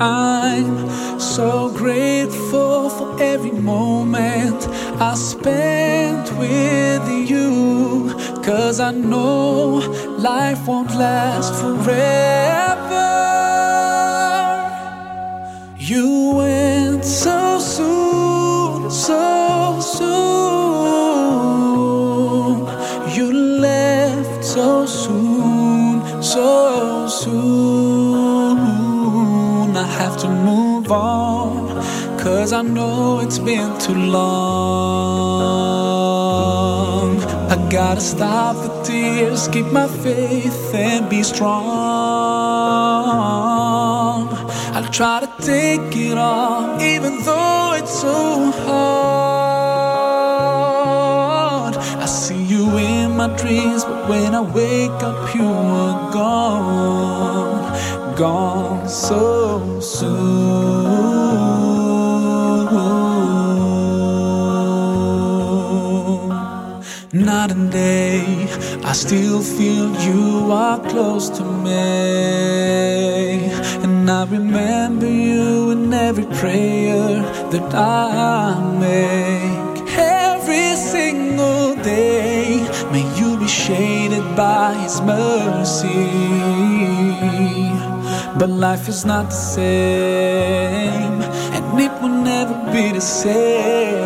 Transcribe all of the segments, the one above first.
I'm so grateful for every moment I spent with you. Cause I know life won't last forever. Cause I know it's been too long. I gotta stop the tears, keep my faith, and be strong. I'll try to take it all, even though it's so hard. I see you in my dreams, but when I wake up, you are gone, gone so soon. Night and day, I still feel you are close to me. And I remember you in every prayer that I make. Every single day, may you be shaded by His mercy. But life is not the same, and it will never be the same.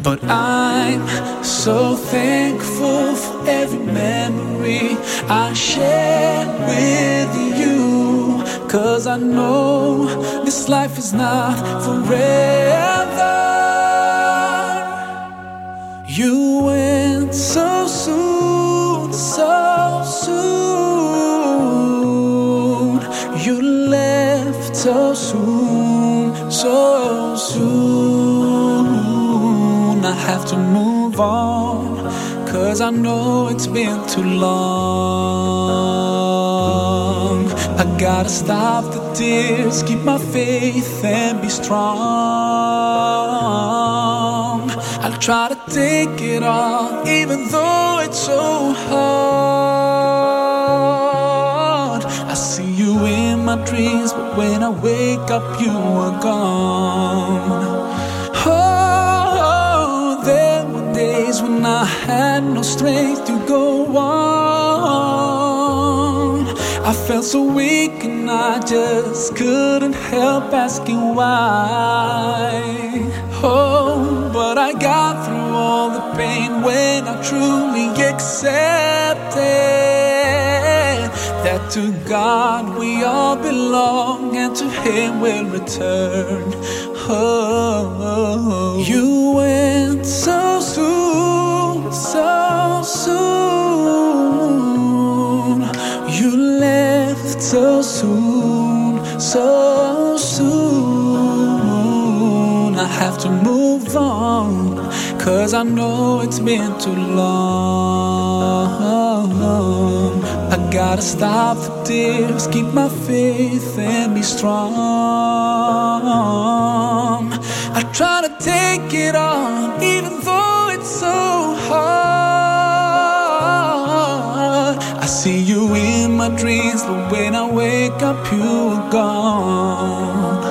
But I'm so thankful for every memory I shared with you. Cause I know this life is not forever. You went so soon, have to move on, cause I know it's been too long. I gotta stop the tears, keep my faith, and be strong. I'll try to take it all, even though it's so hard. I see you in my dreams, but when I wake up, you are gone. Strength to go on. I felt so weak and I just couldn't help asking why. Oh, but I got through all the pain when I truly accepted that to God we all belong and to Him we'll return. Oh, you went so soon, so soon. You left so soon, so soon. I have to move on, cause I know it's been too long. I gotta stop the tears, keep my faith, and be strong. I try to take it on, see you in my dreams, but when I wake up, you are gone,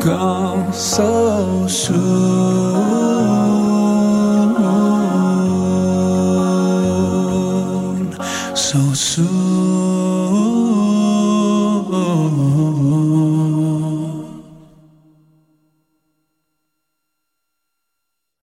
gone so soon.